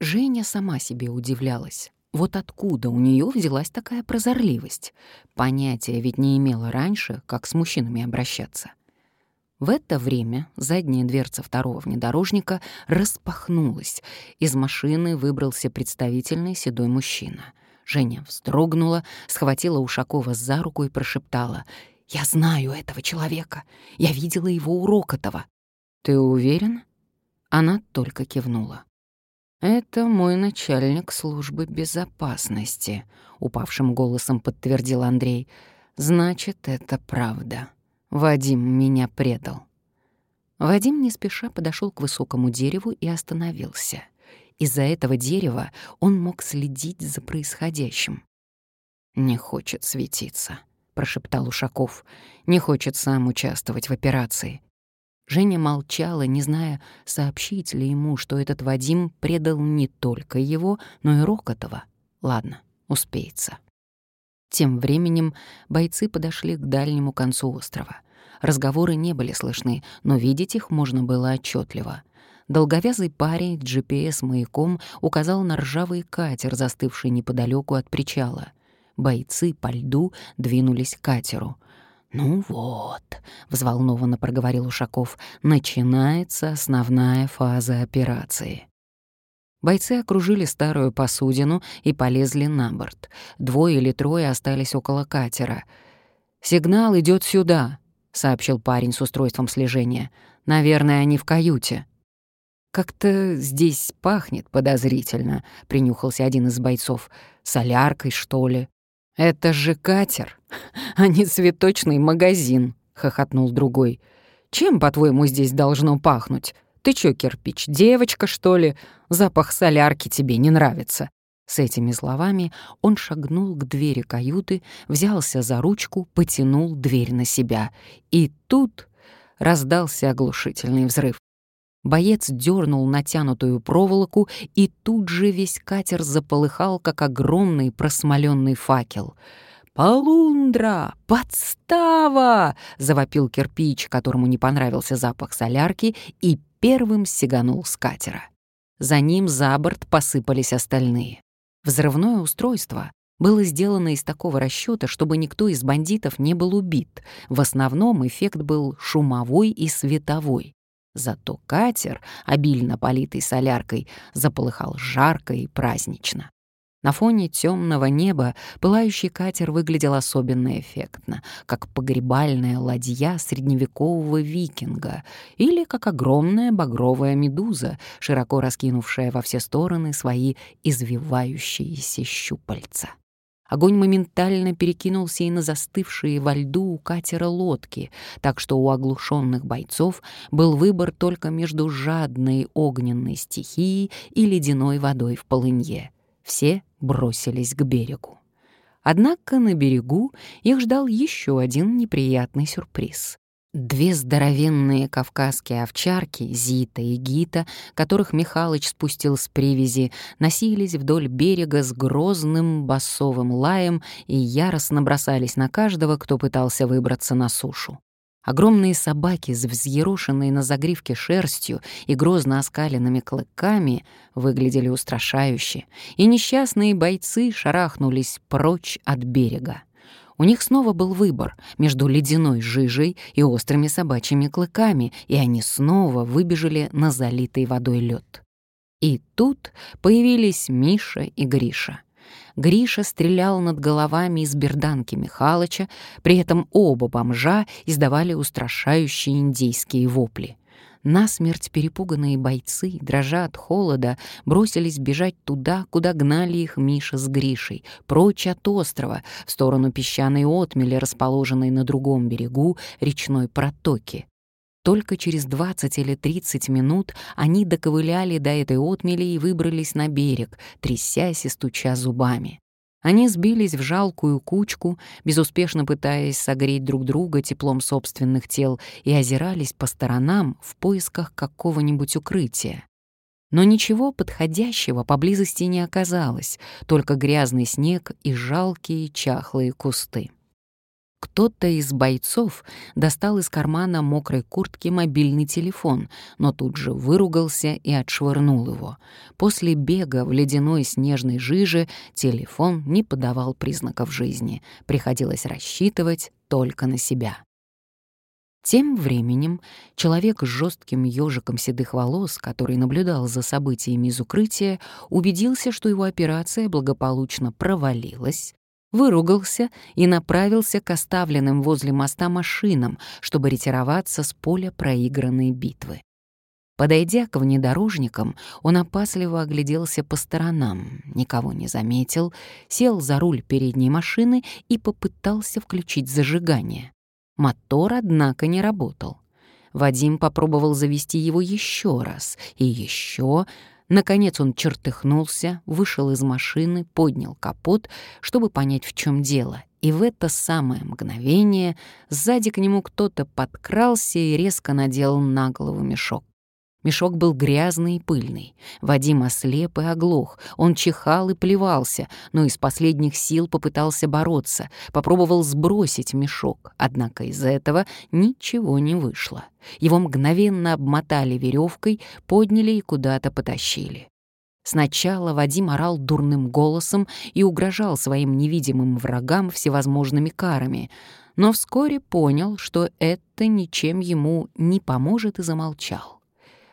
Женя сама себе удивлялась. Вот откуда у нее взялась такая прозорливость? Понятия ведь не имела раньше, как с мужчинами обращаться. В это время задняя дверца второго внедорожника распахнулась. Из машины выбрался представительный седой мужчина. Женя вздрогнула, схватила Ушакова за руку и прошептала. «Я знаю этого человека. Я видела его у Рокотова». «Ты уверен?» Она только кивнула. «Это мой начальник службы безопасности», — упавшим голосом подтвердил Андрей. «Значит, это правда. Вадим меня предал». Вадим не спеша подошел к высокому дереву и остановился. Из-за этого дерева он мог следить за происходящим. «Не хочет светиться», — прошептал Ушаков. «Не хочет сам участвовать в операции. Женя молчала, не зная, сообщить ли ему, что этот Вадим предал не только его, но и Рокотова. Ладно, успеется. Тем временем бойцы подошли к дальнему концу острова. Разговоры не были слышны, но видеть их можно было отчетливо. Долговязый парень с GPS-маяком указал на ржавый катер, застывший неподалеку от причала. Бойцы по льду двинулись к катеру — «Ну вот», — взволнованно проговорил Ушаков, — «начинается основная фаза операции». Бойцы окружили старую посудину и полезли на борт. Двое или трое остались около катера. «Сигнал идет сюда», — сообщил парень с устройством слежения. «Наверное, они в каюте». «Как-то здесь пахнет подозрительно», — принюхался один из бойцов. «Соляркой, что ли?» «Это же катер, а не цветочный магазин», — хохотнул другой. «Чем, по-твоему, здесь должно пахнуть? Ты чё, кирпич, девочка, что ли? Запах солярки тебе не нравится». С этими словами он шагнул к двери каюты, взялся за ручку, потянул дверь на себя. И тут раздался оглушительный взрыв. Боец дернул натянутую проволоку, и тут же весь катер заполыхал, как огромный просмоленный факел. «Полундра! Подстава!» — завопил кирпич, которому не понравился запах солярки, и первым сиганул с катера. За ним за борт посыпались остальные. Взрывное устройство было сделано из такого расчета, чтобы никто из бандитов не был убит. В основном эффект был шумовой и световой. Зато катер, обильно политый соляркой, заполыхал жарко и празднично. На фоне темного неба пылающий катер выглядел особенно эффектно, как погребальная ладья средневекового викинга или как огромная багровая медуза, широко раскинувшая во все стороны свои извивающиеся щупальца. Огонь моментально перекинулся и на застывшие во льду у катера лодки, так что у оглушенных бойцов был выбор только между жадной огненной стихией и ледяной водой в полынье. Все бросились к берегу. Однако на берегу их ждал еще один неприятный сюрприз. Две здоровенные кавказские овчарки, Зита и Гита, которых Михалыч спустил с привязи, носились вдоль берега с грозным басовым лаем и яростно бросались на каждого, кто пытался выбраться на сушу. Огромные собаки с взъерошенной на загривке шерстью и грозно оскаленными клыками выглядели устрашающе, и несчастные бойцы шарахнулись прочь от берега. У них снова был выбор между ледяной жижей и острыми собачьими клыками, и они снова выбежали на залитый водой лед. И тут появились Миша и Гриша. Гриша стрелял над головами из берданки Михалыча, при этом оба бомжа издавали устрашающие индейские вопли. Насмерть перепуганные бойцы, дрожа от холода, бросились бежать туда, куда гнали их Миша с Гришей, прочь от острова, в сторону песчаной отмели, расположенной на другом берегу речной протоки. Только через 20 или 30 минут они доковыляли до этой отмели и выбрались на берег, трясясь и стуча зубами. Они сбились в жалкую кучку, безуспешно пытаясь согреть друг друга теплом собственных тел, и озирались по сторонам в поисках какого-нибудь укрытия. Но ничего подходящего поблизости не оказалось, только грязный снег и жалкие чахлые кусты. Кто-то из бойцов достал из кармана мокрой куртки мобильный телефон, но тут же выругался и отшвырнул его. После бега в ледяной снежной жиже телефон не подавал признаков жизни. Приходилось рассчитывать только на себя. Тем временем человек с жестким ежиком седых волос, который наблюдал за событиями из укрытия, убедился, что его операция благополучно провалилась, выругался и направился к оставленным возле моста машинам, чтобы ретироваться с поля проигранной битвы. Подойдя к внедорожникам, он опасливо огляделся по сторонам, никого не заметил, сел за руль передней машины и попытался включить зажигание. Мотор, однако, не работал. Вадим попробовал завести его еще раз и еще. Наконец он чертыхнулся, вышел из машины, поднял капот, чтобы понять, в чем дело. И в это самое мгновение сзади к нему кто-то подкрался и резко надел на голову мешок. Мешок был грязный и пыльный. Вадим ослеп и оглох. Он чихал и плевался, но из последних сил попытался бороться, попробовал сбросить мешок. Однако из этого ничего не вышло. Его мгновенно обмотали веревкой, подняли и куда-то потащили. Сначала Вадим орал дурным голосом и угрожал своим невидимым врагам всевозможными карами, но вскоре понял, что это ничем ему не поможет и замолчал.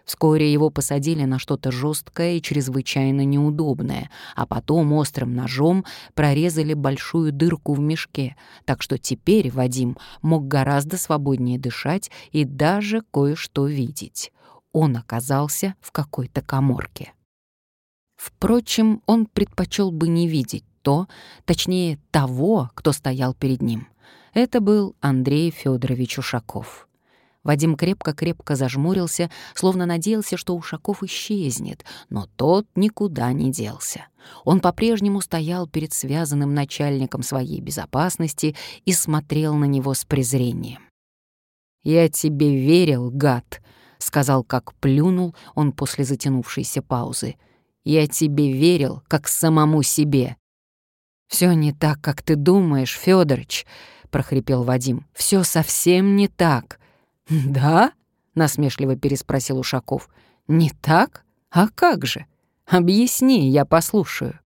Вскоре его посадили на что-то жесткое и чрезвычайно неудобное, а потом острым ножом прорезали большую дырку в мешке, так что теперь Вадим мог гораздо свободнее дышать и даже кое-что видеть. Он оказался в какой-то коморке. Впрочем, он предпочел бы не видеть то, точнее того, кто стоял перед ним. Это был Андрей Федорович Ушаков. Вадим крепко-крепко зажмурился, словно надеялся, что Ушаков исчезнет, но тот никуда не делся. Он по-прежнему стоял перед связанным начальником своей безопасности и смотрел на него с презрением. «Я тебе верил, гад», — сказал, как плюнул он после затянувшейся паузы. «Я тебе верил, как самому себе». «Все не так, как ты думаешь, Федорович», — прохрипел Вадим. «Все совсем не так. «Да?» — насмешливо переспросил Ушаков. «Не так? А как же? Объясни, я послушаю».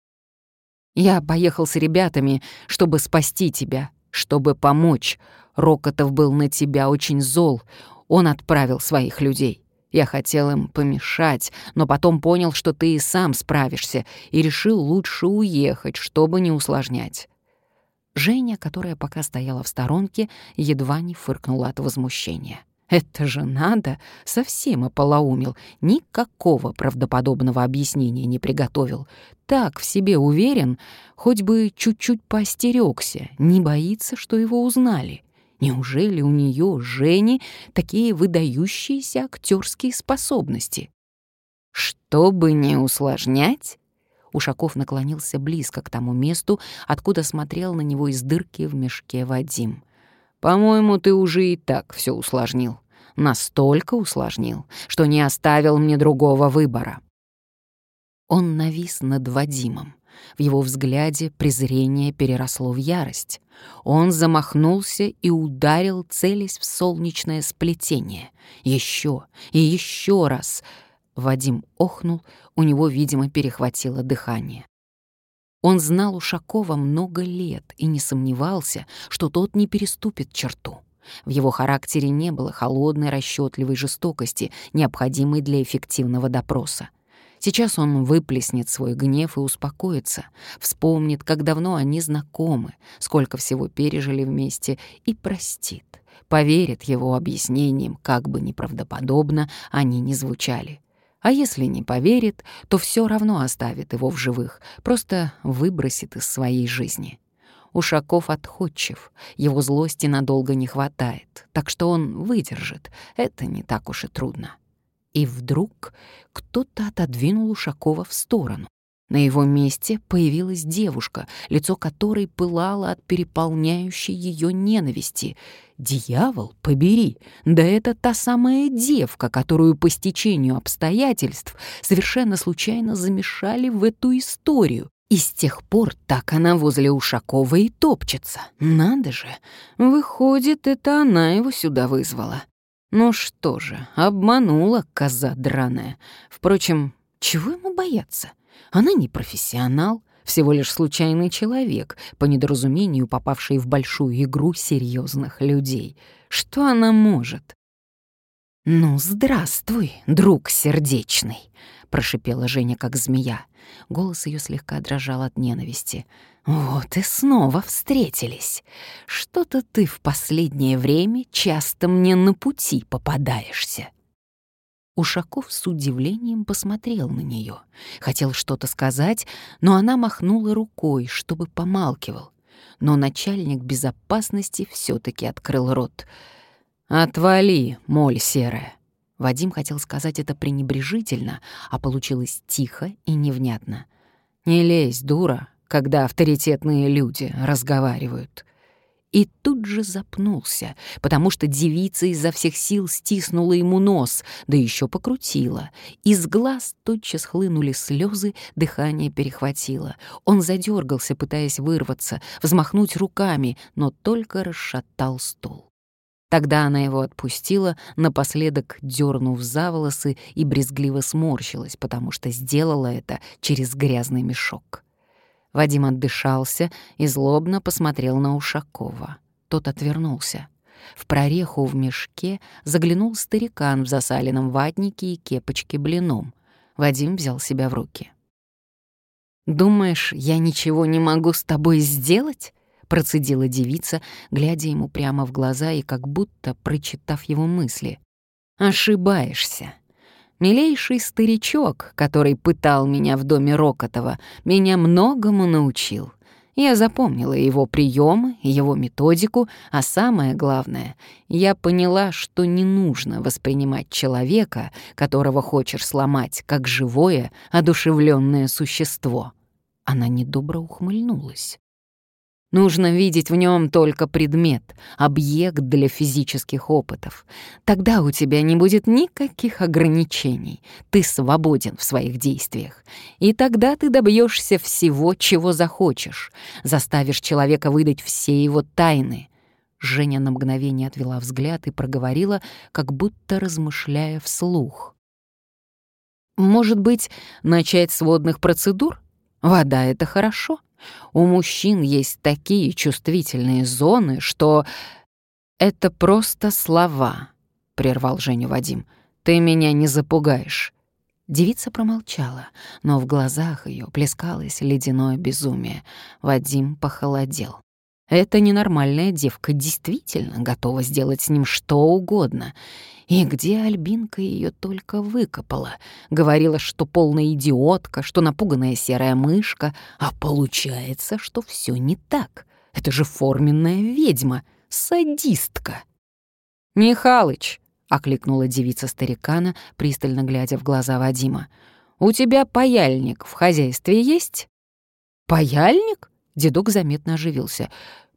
«Я поехал с ребятами, чтобы спасти тебя, чтобы помочь. Рокотов был на тебя очень зол. Он отправил своих людей. Я хотел им помешать, но потом понял, что ты и сам справишься, и решил лучше уехать, чтобы не усложнять». Женя, которая пока стояла в сторонке, едва не фыркнула от возмущения. Это же надо, совсем ополоумил, никакого правдоподобного объяснения не приготовил. Так в себе уверен, хоть бы чуть-чуть поостерёгся, не боится, что его узнали. Неужели у нее, Жени, такие выдающиеся актерские способности? Чтобы не усложнять, Ушаков наклонился близко к тому месту, откуда смотрел на него из дырки в мешке Вадим. «По-моему, ты уже и так все усложнил. Настолько усложнил, что не оставил мне другого выбора». Он навис над Вадимом. В его взгляде презрение переросло в ярость. Он замахнулся и ударил, целясь в солнечное сплетение. Еще и еще раз. Вадим охнул, у него, видимо, перехватило дыхание. Он знал Ушакова много лет и не сомневался, что тот не переступит черту. В его характере не было холодной расчетливой жестокости, необходимой для эффективного допроса. Сейчас он выплеснет свой гнев и успокоится, вспомнит, как давно они знакомы, сколько всего пережили вместе, и простит, поверит его объяснениям, как бы неправдоподобно они ни звучали. А если не поверит, то все равно оставит его в живых, просто выбросит из своей жизни. Ушаков отходчив, его злости надолго не хватает, так что он выдержит, это не так уж и трудно. И вдруг кто-то отодвинул Ушакова в сторону. На его месте появилась девушка, лицо которой пылало от переполняющей ее ненависти. «Дьявол, побери! Да это та самая девка, которую по стечению обстоятельств совершенно случайно замешали в эту историю. И с тех пор так она возле Ушакова и топчется. Надо же, выходит, это она его сюда вызвала. Ну что же, обманула коза драная. Впрочем, чего ему бояться? Она не профессионал, всего лишь случайный человек, по недоразумению попавший в большую игру серьезных людей. Что она может? «Ну, здравствуй, друг сердечный», — прошипела Женя, как змея. Голос ее слегка дрожал от ненависти. «Вот и снова встретились. Что-то ты в последнее время часто мне на пути попадаешься». Ушаков с удивлением посмотрел на нее. Хотел что-то сказать, но она махнула рукой, чтобы помалкивал. Но начальник безопасности все таки открыл рот. «Отвали, моль серая!» Вадим хотел сказать это пренебрежительно, а получилось тихо и невнятно. «Не лезь, дура, когда авторитетные люди разговаривают». И тут же запнулся, потому что девица изо всех сил стиснула ему нос, да еще покрутила. Из глаз тотчас хлынули слезы, дыхание перехватило. Он задергался, пытаясь вырваться, взмахнуть руками, но только расшатал стул. Тогда она его отпустила, напоследок дернув за волосы и брезгливо сморщилась, потому что сделала это через грязный мешок. Вадим отдышался и злобно посмотрел на Ушакова. Тот отвернулся. В прореху в мешке заглянул старикан в засаленном ватнике и кепочке блином. Вадим взял себя в руки. «Думаешь, я ничего не могу с тобой сделать?» Процедила девица, глядя ему прямо в глаза и как будто прочитав его мысли. «Ошибаешься. Милейший старичок, который пытал меня в доме Рокотова, меня многому научил. Я запомнила его приемы, его методику, а самое главное, я поняла, что не нужно воспринимать человека, которого хочешь сломать, как живое, одушевленное существо. Она недобро ухмыльнулась. Нужно видеть в нем только предмет, объект для физических опытов. Тогда у тебя не будет никаких ограничений. Ты свободен в своих действиях. И тогда ты добьешься всего, чего захочешь. Заставишь человека выдать все его тайны. Женя на мгновение отвела взгляд и проговорила, как будто размышляя вслух. «Может быть, начать с водных процедур? Вода — это хорошо». У мужчин есть такие чувствительные зоны, что... «Это просто слова», — прервал Женю Вадим. «Ты меня не запугаешь». Девица промолчала, но в глазах ее плескалось ледяное безумие. Вадим похолодел. Эта ненормальная девка действительно готова сделать с ним что угодно. И где Альбинка ее только выкопала? Говорила, что полная идиотка, что напуганная серая мышка, а получается, что все не так. Это же форменная ведьма, садистка. «Михалыч!» — окликнула девица старикана, пристально глядя в глаза Вадима. «У тебя паяльник в хозяйстве есть?» «Паяльник?» Дедок заметно оживился.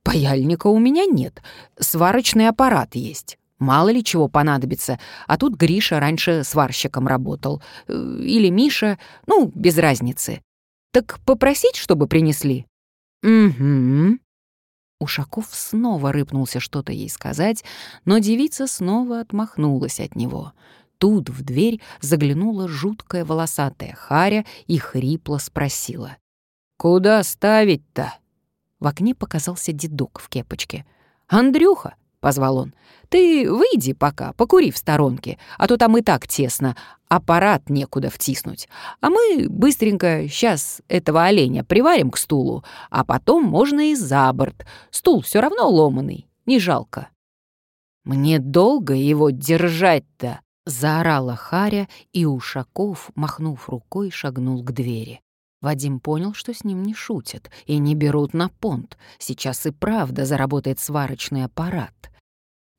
«Паяльника у меня нет. Сварочный аппарат есть. Мало ли чего понадобится. А тут Гриша раньше сварщиком работал. Э, или Миша. Ну, без разницы. Так попросить, чтобы принесли?» «Угу». Ушаков снова рыпнулся что-то ей сказать, но девица снова отмахнулась от него. Тут в дверь заглянула жуткая волосатая Харя и хрипло спросила. «Куда ставить-то?» В окне показался дедок в кепочке. «Андрюха!» — позвал он. «Ты выйди пока, покури в сторонке, а то там и так тесно, аппарат некуда втиснуть. А мы быстренько сейчас этого оленя приварим к стулу, а потом можно и за борт. Стул все равно ломаный, не жалко». «Мне долго его держать-то?» — заорала Харя, и Ушаков, махнув рукой, шагнул к двери. Вадим понял, что с ним не шутят и не берут на понт. Сейчас и правда заработает сварочный аппарат.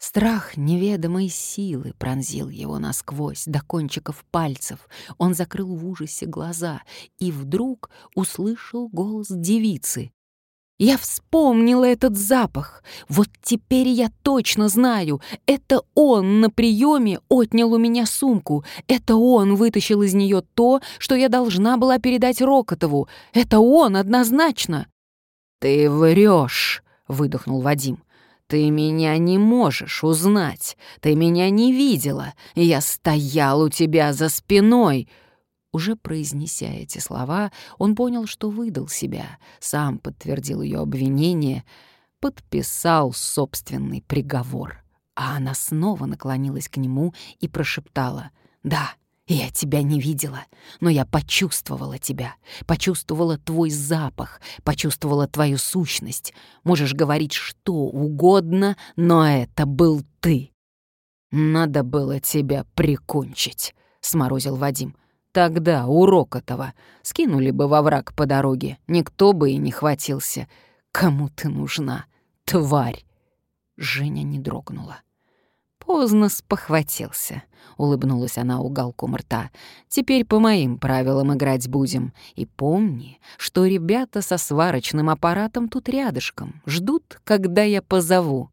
Страх неведомой силы пронзил его насквозь, до кончиков пальцев. Он закрыл в ужасе глаза и вдруг услышал голос девицы. Я вспомнила этот запах. Вот теперь я точно знаю, это он на приеме отнял у меня сумку. Это он вытащил из нее то, что я должна была передать Рокотову. Это он однозначно. «Ты врешь», — выдохнул Вадим. «Ты меня не можешь узнать. Ты меня не видела. Я стоял у тебя за спиной». Уже произнеся эти слова, он понял, что выдал себя, сам подтвердил ее обвинение, подписал собственный приговор. А она снова наклонилась к нему и прошептала «Да, я тебя не видела, но я почувствовала тебя, почувствовала твой запах, почувствовала твою сущность. Можешь говорить что угодно, но это был ты». «Надо было тебя прикончить», — сморозил Вадим. Тогда урок этого скинули бы во враг по дороге, никто бы и не хватился. Кому ты нужна, тварь?» Женя не дрогнула. «Поздно спохватился», — улыбнулась она уголком рта. «Теперь по моим правилам играть будем. И помни, что ребята со сварочным аппаратом тут рядышком, ждут, когда я позову.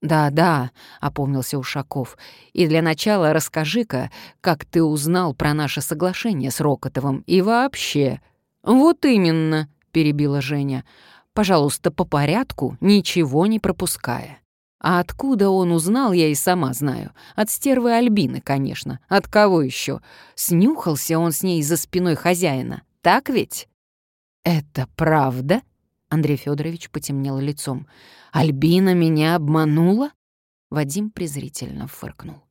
«Да-да», — опомнился Ушаков. «И для начала расскажи-ка, как ты узнал про наше соглашение с Рокотовым и вообще...» «Вот именно», — перебила Женя. «Пожалуйста, по порядку, ничего не пропуская». А откуда он узнал, я и сама знаю. От стервы Альбины, конечно. От кого еще? Снюхался он с ней за спиной хозяина. Так ведь? «Это правда?» Андрей Федорович потемнел лицом. «Альбина меня обманула?» Вадим презрительно фыркнул.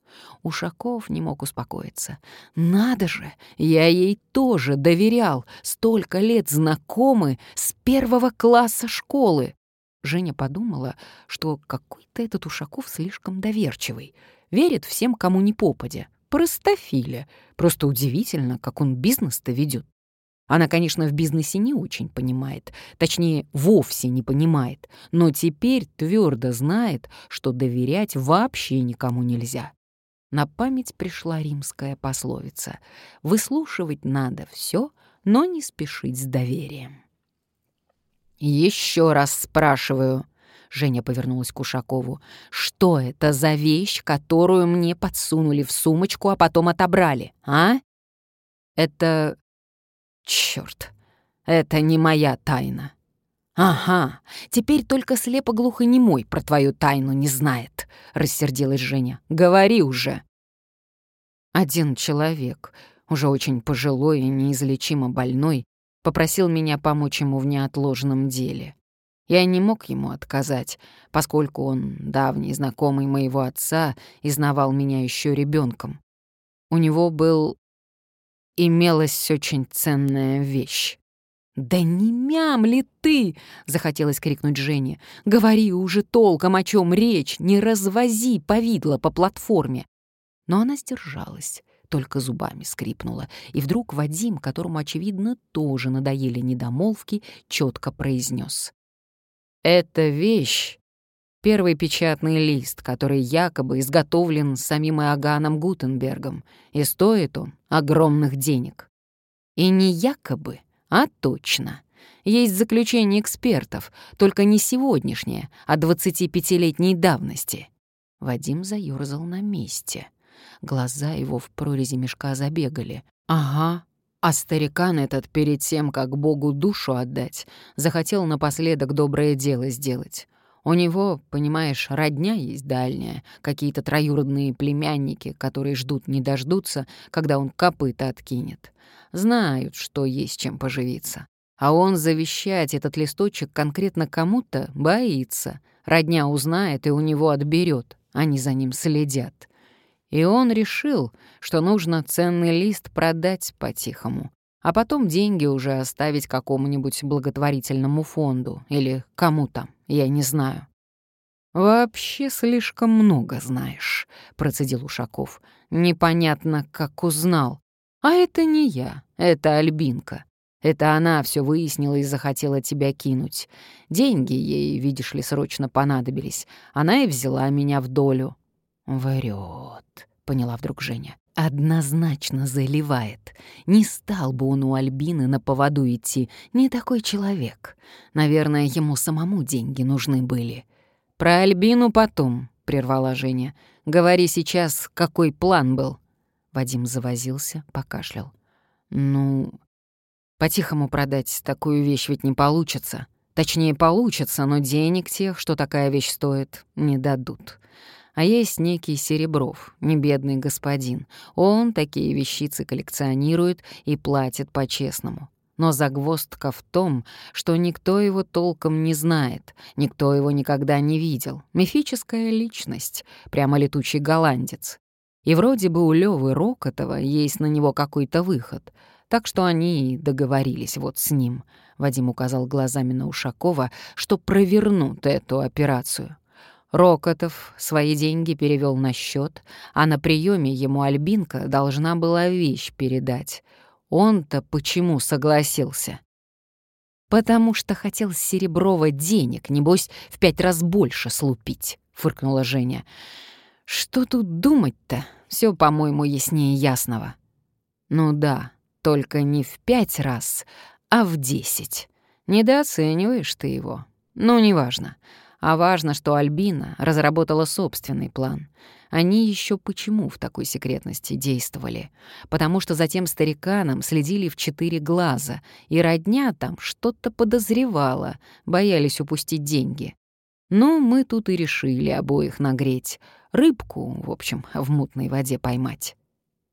Ушаков не мог успокоиться. «Надо же! Я ей тоже доверял! Столько лет знакомы с первого класса школы!» Женя подумала, что какой-то этот Ушаков слишком доверчивый. Верит всем, кому не попадя. Простофиля. Просто удивительно, как он бизнес-то ведет. Она, конечно, в бизнесе не очень понимает, точнее, вовсе не понимает, но теперь твердо знает, что доверять вообще никому нельзя. На память пришла римская пословица «Выслушивать надо все, но не спешить с доверием». «Еще раз спрашиваю», — Женя повернулась к Ушакову, «что это за вещь, которую мне подсунули в сумочку, а потом отобрали, а?» «Это Черт, это не моя тайна. Ага, теперь только слепо-глухонемой про твою тайну не знает, рассердилась Женя. Говори уже. Один человек, уже очень пожилой и неизлечимо больной, попросил меня помочь ему в неотложном деле. Я не мог ему отказать, поскольку он, давний знакомый моего отца, изнавал меня еще ребенком. У него был имелась очень ценная вещь. «Да не мям ли ты!» — захотелось крикнуть Жене. «Говори уже толком, о чем речь, не развози повидло по платформе!» Но она сдержалась, только зубами скрипнула, и вдруг Вадим, которому, очевидно, тоже надоели недомолвки, четко произнес: «Эта вещь Первый печатный лист, который якобы изготовлен самим Иоганном Гутенбергом, и стоит он огромных денег. И не якобы, а точно. Есть заключение экспертов, только не сегодняшнее, а 25-летней давности. Вадим заёрзал на месте. Глаза его в прорези мешка забегали. «Ага, а старикан этот перед тем, как Богу душу отдать, захотел напоследок доброе дело сделать. У него, понимаешь, родня есть дальняя, какие-то троюродные племянники, которые ждут не дождутся, когда он копыта откинет. Знают, что есть чем поживиться. А он завещать этот листочек конкретно кому-то боится. Родня узнает и у него отберет, они за ним следят. И он решил, что нужно ценный лист продать по-тихому, а потом деньги уже оставить какому-нибудь благотворительному фонду или кому то я не знаю». «Вообще слишком много знаешь», — процедил Ушаков. «Непонятно, как узнал. А это не я, это Альбинка. Это она все выяснила и захотела тебя кинуть. Деньги ей, видишь ли, срочно понадобились. Она и взяла меня в долю». «Врет», — поняла вдруг Женя. Однозначно заливает. Не стал бы он у Альбины на поводу идти. Не такой человек. Наверное, ему самому деньги нужны были. «Про Альбину потом», — прервала Женя. «Говори сейчас, какой план был». Вадим завозился, покашлял. «Ну, по-тихому продать такую вещь ведь не получится. Точнее, получится, но денег тех, что такая вещь стоит, не дадут. А есть некий Серебров, небедный господин. Он такие вещицы коллекционирует и платит по-честному. Но загвоздка в том, что никто его толком не знает, никто его никогда не видел. Мифическая личность, прямо летучий голландец. И вроде бы у Лёвы Рокотова есть на него какой-то выход, так что они и договорились вот с ним. Вадим указал глазами на Ушакова, что провернут эту операцию. Рокотов свои деньги перевел на счет, а на приеме ему Альбинка должна была вещь передать. Он-то почему согласился? «Потому что хотел с Сереброва денег, небось, в пять раз больше слупить», — фыркнула Женя. «Что тут думать-то? Все, по-моему, яснее ясного». «Ну да, только не в пять раз, а в десять. Недооцениваешь ты его. Ну, неважно. А важно, что Альбина разработала собственный план. Они еще почему в такой секретности действовали? Потому что за тем стариканом следили в четыре глаза, и родня там что-то подозревала, боялись упустить деньги. Ну, мы тут и решили обоих нагреть. Рыбку, в общем, в мутной воде поймать.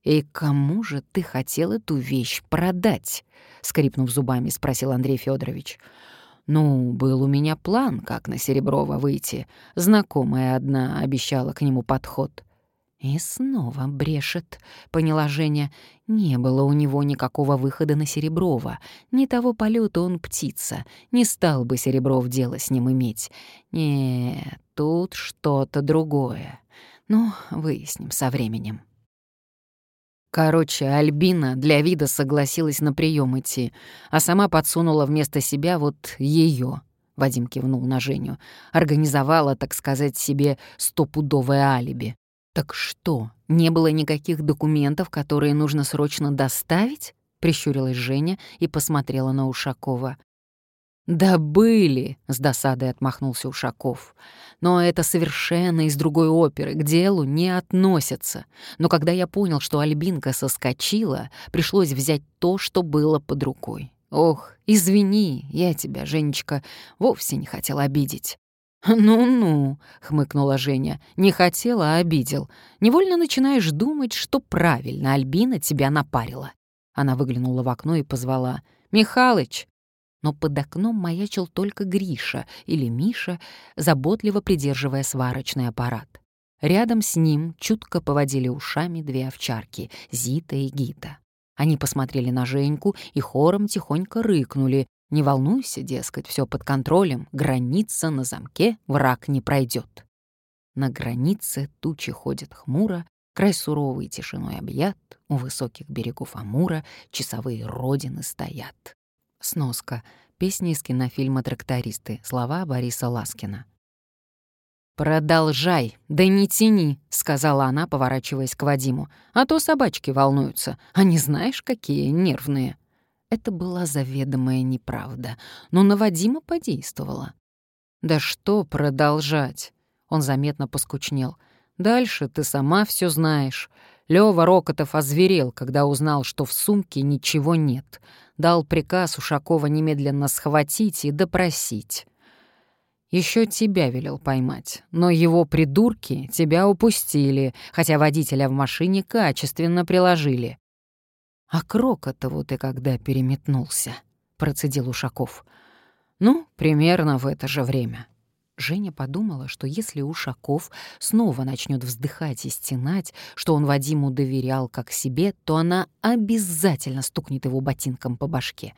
«И кому же ты хотел эту вещь продать?» — скрипнув зубами, спросил Андрей Федорович. Ну, был у меня план, как на Сереброва выйти. Знакомая одна обещала к нему подход. И снова брешет, поняла Женя. Не было у него никакого выхода на Сереброва. Ни того полета он птица. Не стал бы Серебров дело с ним иметь. Нет, тут что-то другое. Ну, выясним со временем. Короче, Альбина для вида согласилась на прием идти, а сама подсунула вместо себя вот ее. Вадим кивнул на Женю. Организовала, так сказать, себе стопудовое алиби. «Так что, не было никаких документов, которые нужно срочно доставить?» — прищурилась Женя и посмотрела на Ушакова. «Да были!» — с досадой отмахнулся Ушаков. «Но это совершенно из другой оперы, к делу не относятся. Но когда я понял, что Альбинка соскочила, пришлось взять то, что было под рукой. Ох, извини, я тебя, Женечка, вовсе не хотел обидеть». «Ну-ну», — хмыкнула Женя, — «не хотела, а обидел. Невольно начинаешь думать, что правильно Альбина тебя напарила». Она выглянула в окно и позвала. «Михалыч, но под окном маячил только Гриша или Миша, заботливо придерживая сварочный аппарат. Рядом с ним чутко поводили ушами две овчарки — Зита и Гита. Они посмотрели на Женьку и хором тихонько рыкнули. «Не волнуйся, дескать, все под контролем, граница на замке, враг не пройдет. На границе тучи ходят хмуро, край суровый тишиной объят, у высоких берегов Амура часовые родины стоят. Сноска. Песни из кинофильма «Трактористы». Слова Бориса Ласкина. «Продолжай, да не тяни», — сказала она, поворачиваясь к Вадиму. «А то собачки волнуются. Они знаешь, какие нервные». Это была заведомая неправда, но на Вадима подействовала. «Да что продолжать?» Он заметно поскучнел. «Дальше ты сама все знаешь. Лёва Рокотов озверел, когда узнал, что в сумке ничего нет дал приказ Ушакова немедленно схватить и допросить. Еще тебя велел поймать, но его придурки тебя упустили, хотя водителя в машине качественно приложили. «А Крокотову ты когда переметнулся?» — процедил Ушаков. «Ну, примерно в это же время». Женя подумала, что если Ушаков снова начнет вздыхать и стенать, что он Вадиму доверял как себе, то она обязательно стукнет его ботинком по башке.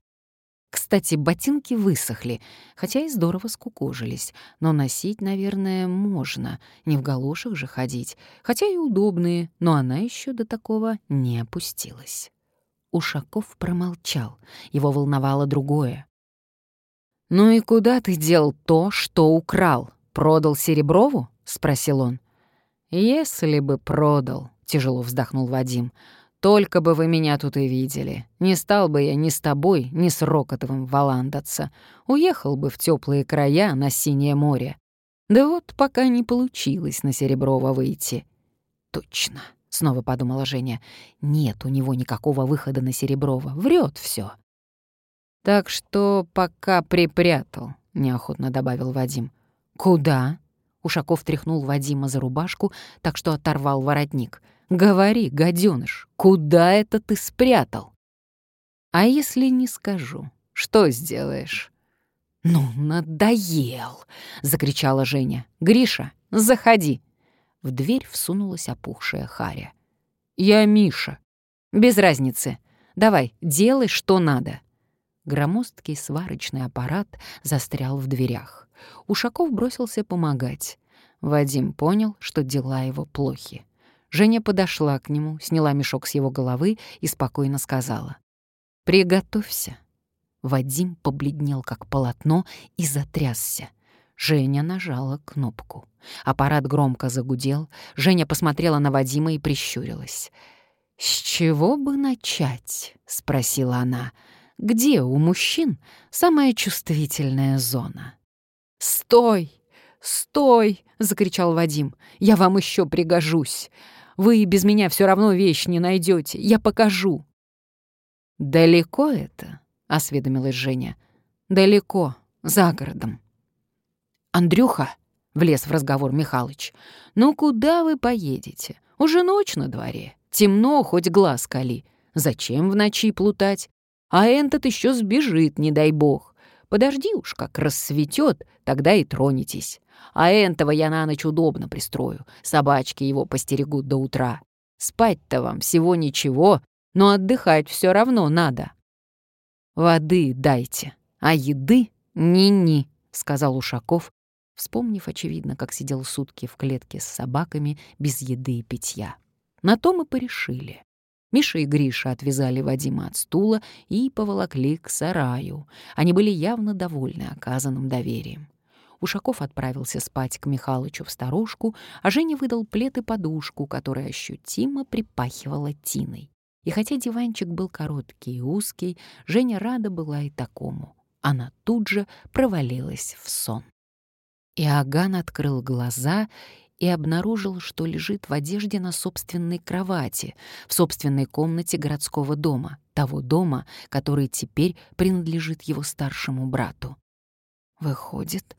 Кстати, ботинки высохли, хотя и здорово скукожились, но носить, наверное, можно, не в галошах же ходить, хотя и удобные, но она еще до такого не опустилась. Ушаков промолчал, его волновало другое. «Ну и куда ты дел то, что украл? Продал Сереброву?» — спросил он. «Если бы продал», —— тяжело вздохнул Вадим. «Только бы вы меня тут и видели. Не стал бы я ни с тобой, ни с Рокотовым валандаться. Уехал бы в теплые края на Синее море. Да вот пока не получилось на Сереброва выйти». «Точно», — снова подумала Женя. «Нет у него никакого выхода на Сереброва. Врет все. «Так что пока припрятал», — неохотно добавил Вадим. «Куда?» Ушаков тряхнул Вадима за рубашку, так что оторвал воротник. «Говори, гаденыш, куда это ты спрятал?» «А если не скажу, что сделаешь?» «Ну, надоел!» — закричала Женя. «Гриша, заходи!» В дверь всунулась опухшая Харя. «Я Миша». «Без разницы. Давай, делай, что надо». Громоздкий сварочный аппарат застрял в дверях. Ушаков бросился помогать. Вадим понял, что дела его плохи. Женя подошла к нему, сняла мешок с его головы и спокойно сказала. «Приготовься». Вадим побледнел, как полотно, и затрясся. Женя нажала кнопку. Аппарат громко загудел. Женя посмотрела на Вадима и прищурилась. «С чего бы начать?» — спросила она где у мужчин самая чувствительная зона. «Стой! Стой!» — закричал Вадим. «Я вам еще пригожусь. Вы без меня все равно вещь не найдете. Я покажу». «Далеко это?» — осведомилась Женя. «Далеко, за городом». «Андрюха!» — влез в разговор Михалыч. «Ну куда вы поедете? Уже ночь на дворе. Темно, хоть глаз кали. Зачем в ночи плутать? А этот еще сбежит, не дай бог. Подожди уж, как рассветет, тогда и тронетесь. А энтого я на ночь удобно пристрою. Собачки его постерегут до утра. Спать-то вам всего ничего, но отдыхать все равно надо. Воды дайте, а еды ни-ни, сказал Ушаков, вспомнив, очевидно, как сидел сутки в клетке с собаками без еды и питья. На то мы порешили. Миша и Гриша отвязали Вадима от стула и поволокли к сараю. Они были явно довольны оказанным доверием. Ушаков отправился спать к Михалычу в сторожку, а Женя выдал плед и подушку, которая ощутимо припахивала тиной. И хотя диванчик был короткий и узкий, Женя рада была и такому. Она тут же провалилась в сон. Иоганн открыл глаза и обнаружил, что лежит в одежде на собственной кровати, в собственной комнате городского дома, того дома, который теперь принадлежит его старшему брату. «Выходит,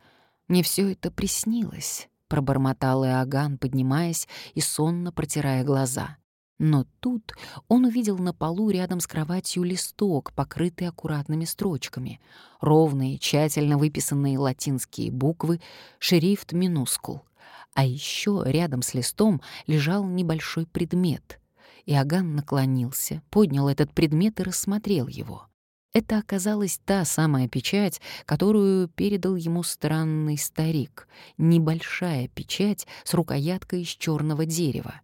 мне все это приснилось», — пробормотал Иоганн, поднимаясь и сонно протирая глаза. Но тут он увидел на полу рядом с кроватью листок, покрытый аккуратными строчками, ровные, тщательно выписанные латинские буквы, шрифт минускул. А еще рядом с листом лежал небольшой предмет. Иоганн наклонился, поднял этот предмет и рассмотрел его. Это оказалась та самая печать, которую передал ему странный старик. Небольшая печать с рукояткой из черного дерева.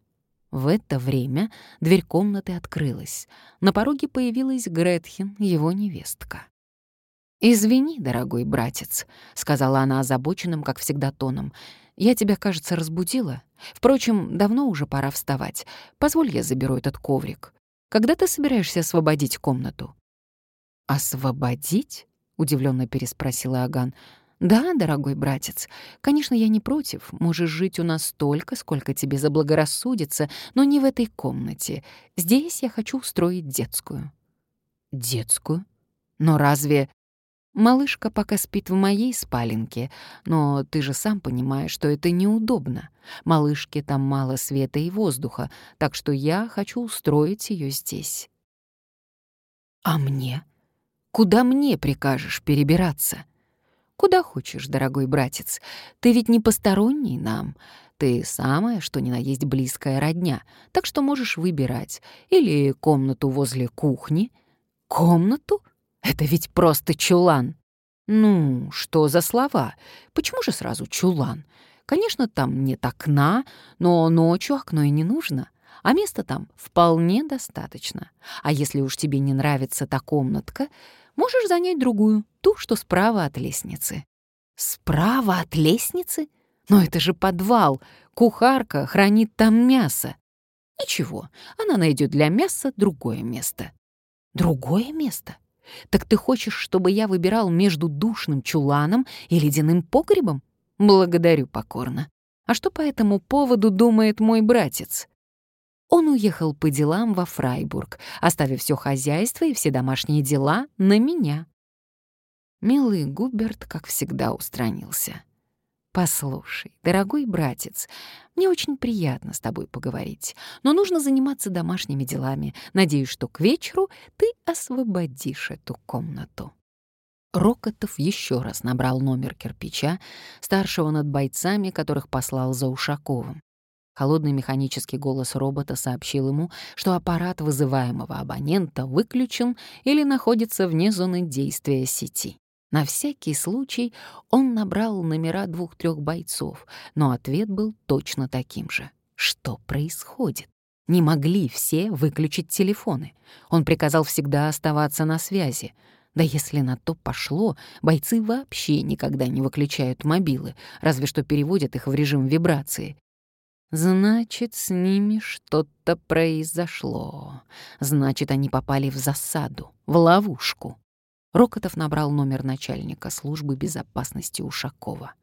В это время дверь комнаты открылась. На пороге появилась Гретхен, его невестка. «Извини, дорогой братец», — сказала она озабоченным, как всегда, тоном. Я тебя, кажется, разбудила. Впрочем, давно уже пора вставать. Позволь, я заберу этот коврик. Когда ты собираешься освободить комнату?» «Освободить?» — удивленно переспросила Аган. «Да, дорогой братец, конечно, я не против. Можешь жить у нас столько, сколько тебе заблагорассудится, но не в этой комнате. Здесь я хочу устроить детскую». «Детскую? Но разве...» Малышка пока спит в моей спаленке, но ты же сам понимаешь, что это неудобно. Малышке там мало света и воздуха, так что я хочу устроить ее здесь. А мне? Куда мне прикажешь перебираться? Куда хочешь, дорогой братец. Ты ведь не посторонний нам. Ты самое, что ни на есть близкая родня, так что можешь выбирать. Или комнату возле кухни. Комнату? Это ведь просто чулан. Ну, что за слова? Почему же сразу чулан? Конечно, там нет окна, но ночью окно и не нужно. А места там вполне достаточно. А если уж тебе не нравится та комнатка, можешь занять другую, ту, что справа от лестницы. Справа от лестницы? Но это же подвал. Кухарка хранит там мясо. Ничего, она найдет для мяса другое место. Другое место? Так ты хочешь, чтобы я выбирал между душным чуланом и ледяным погребом? Благодарю покорно. А что по этому поводу думает мой братец? Он уехал по делам во Фрайбург, оставив все хозяйство и все домашние дела на меня. Милый Губерт, как всегда, устранился. «Послушай, дорогой братец, мне очень приятно с тобой поговорить, но нужно заниматься домашними делами. Надеюсь, что к вечеру ты освободишь эту комнату». Рокотов еще раз набрал номер кирпича, старшего над бойцами, которых послал за Ушаковым. Холодный механический голос робота сообщил ему, что аппарат вызываемого абонента выключен или находится вне зоны действия сети. На всякий случай он набрал номера двух-трех бойцов, но ответ был точно таким же. Что происходит? Не могли все выключить телефоны. Он приказал всегда оставаться на связи. Да если на то пошло, бойцы вообще никогда не выключают мобилы, разве что переводят их в режим вибрации. Значит, с ними что-то произошло. Значит, они попали в засаду, в ловушку. Рокотов набрал номер начальника службы безопасности Ушакова.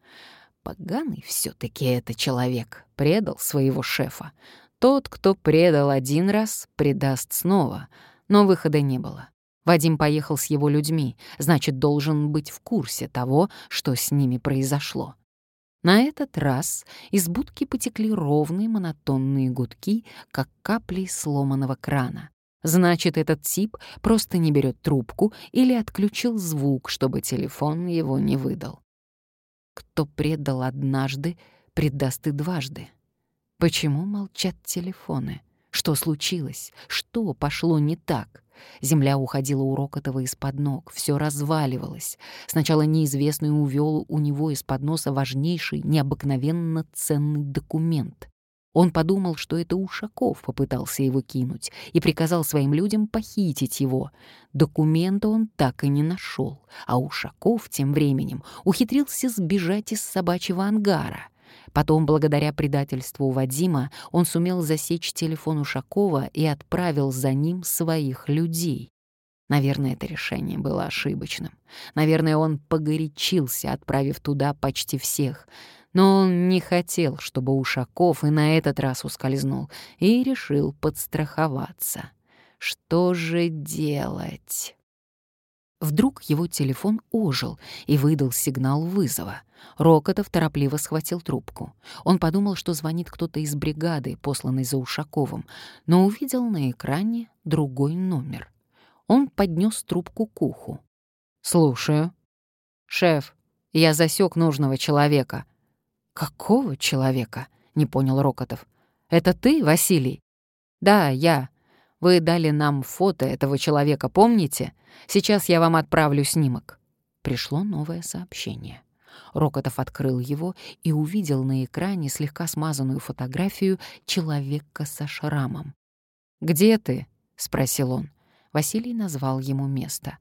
Поганый все таки это человек, предал своего шефа. Тот, кто предал один раз, предаст снова. Но выхода не было. Вадим поехал с его людьми, значит, должен быть в курсе того, что с ними произошло. На этот раз из будки потекли ровные монотонные гудки, как капли сломанного крана. Значит, этот тип просто не берет трубку или отключил звук, чтобы телефон его не выдал. Кто предал однажды, предаст и дважды. Почему молчат телефоны? Что случилось? Что пошло не так? Земля уходила у Рокотова из-под ног, все разваливалось. Сначала неизвестный увел у него из-под носа важнейший, необыкновенно ценный документ. Он подумал, что это Ушаков попытался его кинуть и приказал своим людям похитить его. Документа он так и не нашел, а Ушаков тем временем ухитрился сбежать из собачьего ангара. Потом, благодаря предательству Вадима, он сумел засечь телефон Ушакова и отправил за ним своих людей. Наверное, это решение было ошибочным. Наверное, он погорячился, отправив туда почти всех — но он не хотел, чтобы Ушаков и на этот раз ускользнул, и решил подстраховаться. Что же делать? Вдруг его телефон ожил и выдал сигнал вызова. Рокотов торопливо схватил трубку. Он подумал, что звонит кто-то из бригады, посланный за Ушаковым, но увидел на экране другой номер. Он поднес трубку к уху. «Слушаю». «Шеф, я засек нужного человека. «Какого человека?» — не понял Рокотов. «Это ты, Василий?» «Да, я. Вы дали нам фото этого человека, помните? Сейчас я вам отправлю снимок». Пришло новое сообщение. Рокотов открыл его и увидел на экране слегка смазанную фотографию человека со шрамом. «Где ты?» — спросил он. Василий назвал ему место.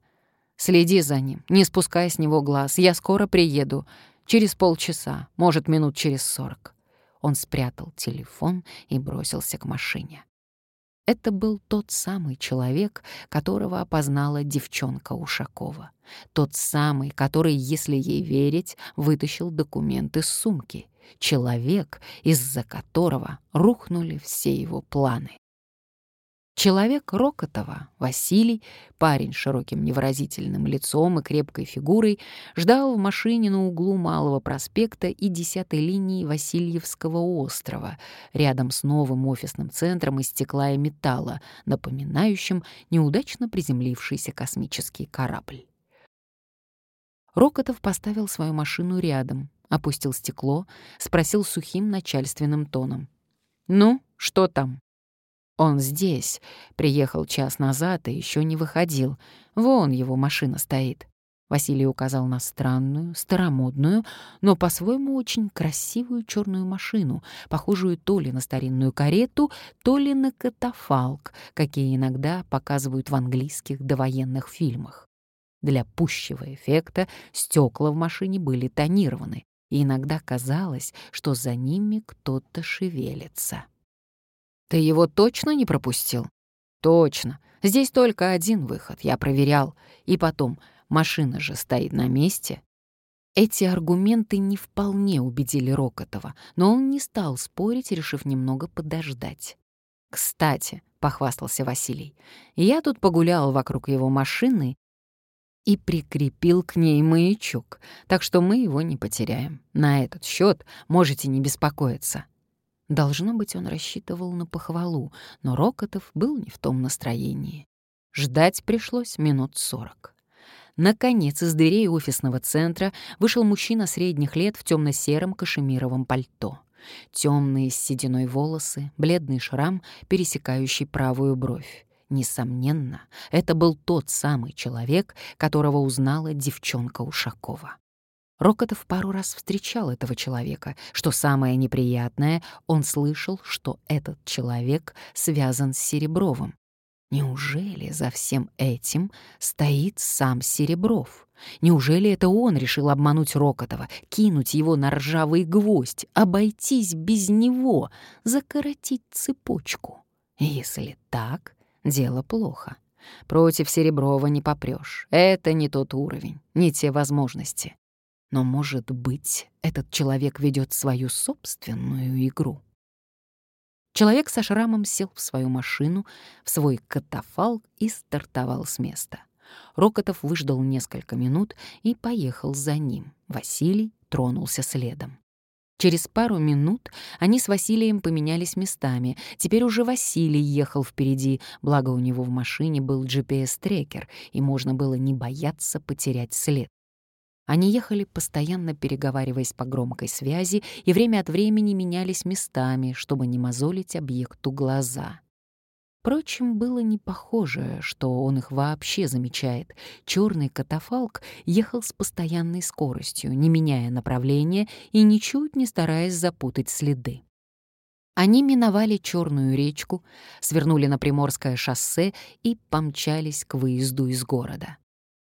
«Следи за ним, не спускай с него глаз, я скоро приеду. Через полчаса, может, минут через сорок. Он спрятал телефон и бросился к машине. Это был тот самый человек, которого опознала девчонка Ушакова. Тот самый, который, если ей верить, вытащил документы с сумки. Человек, из-за которого рухнули все его планы. Человек Рокотова, Василий, парень с широким невыразительным лицом и крепкой фигурой, ждал в машине на углу Малого проспекта и 10-й линии Васильевского острова, рядом с новым офисным центром из стекла и металла, напоминающим неудачно приземлившийся космический корабль. Рокотов поставил свою машину рядом, опустил стекло, спросил сухим начальственным тоном. «Ну, что там?» Он здесь. Приехал час назад и еще не выходил. Вон его машина стоит. Василий указал на странную, старомодную, но по-своему очень красивую черную машину, похожую то ли на старинную карету, то ли на катафалк, какие иногда показывают в английских довоенных фильмах. Для пущего эффекта стекла в машине были тонированы, и иногда казалось, что за ними кто-то шевелится. «Ты его точно не пропустил?» «Точно. Здесь только один выход, я проверял. И потом, машина же стоит на месте». Эти аргументы не вполне убедили Рокотова, но он не стал спорить, решив немного подождать. «Кстати», — похвастался Василий, — «я тут погулял вокруг его машины и прикрепил к ней маячок, так что мы его не потеряем. На этот счет можете не беспокоиться». Должно быть, он рассчитывал на похвалу, но Рокотов был не в том настроении. Ждать пришлось минут сорок. Наконец, из дверей офисного центра вышел мужчина средних лет в темно-сером кашемировом пальто. Темные с сединой волосы, бледный шрам, пересекающий правую бровь. Несомненно, это был тот самый человек, которого узнала девчонка Ушакова. Рокотов пару раз встречал этого человека. Что самое неприятное, он слышал, что этот человек связан с Серебровым. Неужели за всем этим стоит сам Серебров? Неужели это он решил обмануть Рокотова, кинуть его на ржавый гвоздь, обойтись без него, закоротить цепочку? Если так, дело плохо. Против Сереброва не попрёшь. Это не тот уровень, не те возможности. Но, может быть, этот человек ведет свою собственную игру? Человек со шрамом сел в свою машину, в свой катафалк и стартовал с места. Рокотов выждал несколько минут и поехал за ним. Василий тронулся следом. Через пару минут они с Василием поменялись местами. Теперь уже Василий ехал впереди, благо у него в машине был GPS-трекер, и можно было не бояться потерять след. Они ехали, постоянно переговариваясь по громкой связи, и время от времени менялись местами, чтобы не мозолить объекту глаза. Впрочем, было не похоже, что он их вообще замечает. Черный катафалк ехал с постоянной скоростью, не меняя направления и ничуть не стараясь запутать следы. Они миновали Черную речку, свернули на Приморское шоссе и помчались к выезду из города.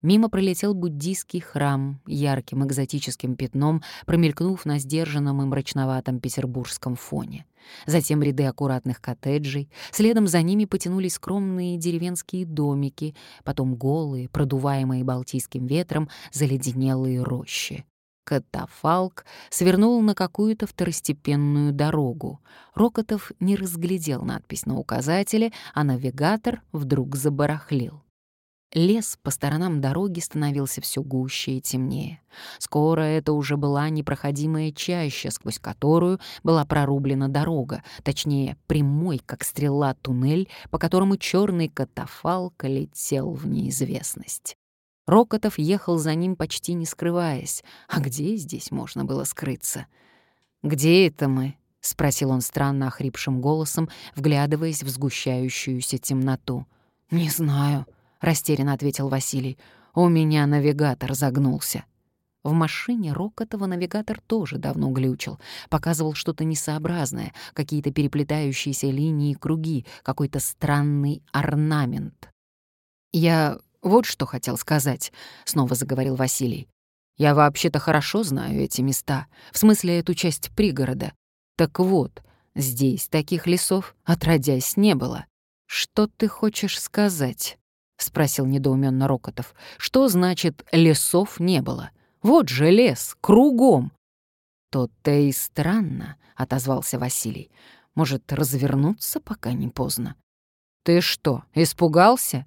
Мимо пролетел буддийский храм, ярким экзотическим пятном, промелькнув на сдержанном и мрачноватом петербургском фоне. Затем ряды аккуратных коттеджей, следом за ними потянулись скромные деревенские домики, потом голые, продуваемые балтийским ветром, заледенелые рощи. Катафалк свернул на какую-то второстепенную дорогу. Рокотов не разглядел надпись на указателе, а навигатор вдруг забарахлил. Лес по сторонам дороги становился все гуще и темнее. Скоро это уже была непроходимая чаща, сквозь которую была прорублена дорога, точнее, прямой, как стрела, туннель, по которому черный катафалк летел в неизвестность. Рокотов ехал за ним, почти не скрываясь. А где здесь можно было скрыться? «Где это мы?» — спросил он странно охрипшим голосом, вглядываясь в сгущающуюся темноту. «Не знаю», — растерянно ответил Василий. «У меня навигатор загнулся». В машине Рокотова навигатор тоже давно глючил, показывал что-то несообразное, какие-то переплетающиеся линии и круги, какой-то странный орнамент. «Я вот что хотел сказать», — снова заговорил Василий. «Я вообще-то хорошо знаю эти места, в смысле эту часть пригорода. Так вот, здесь таких лесов отродясь не было. Что ты хочешь сказать?» — спросил недоуменно Рокотов. «Что значит «лесов не было»? Вот же лес, кругом!» «То-то и странно», — отозвался Василий. «Может, развернуться, пока не поздно?» «Ты что, испугался?»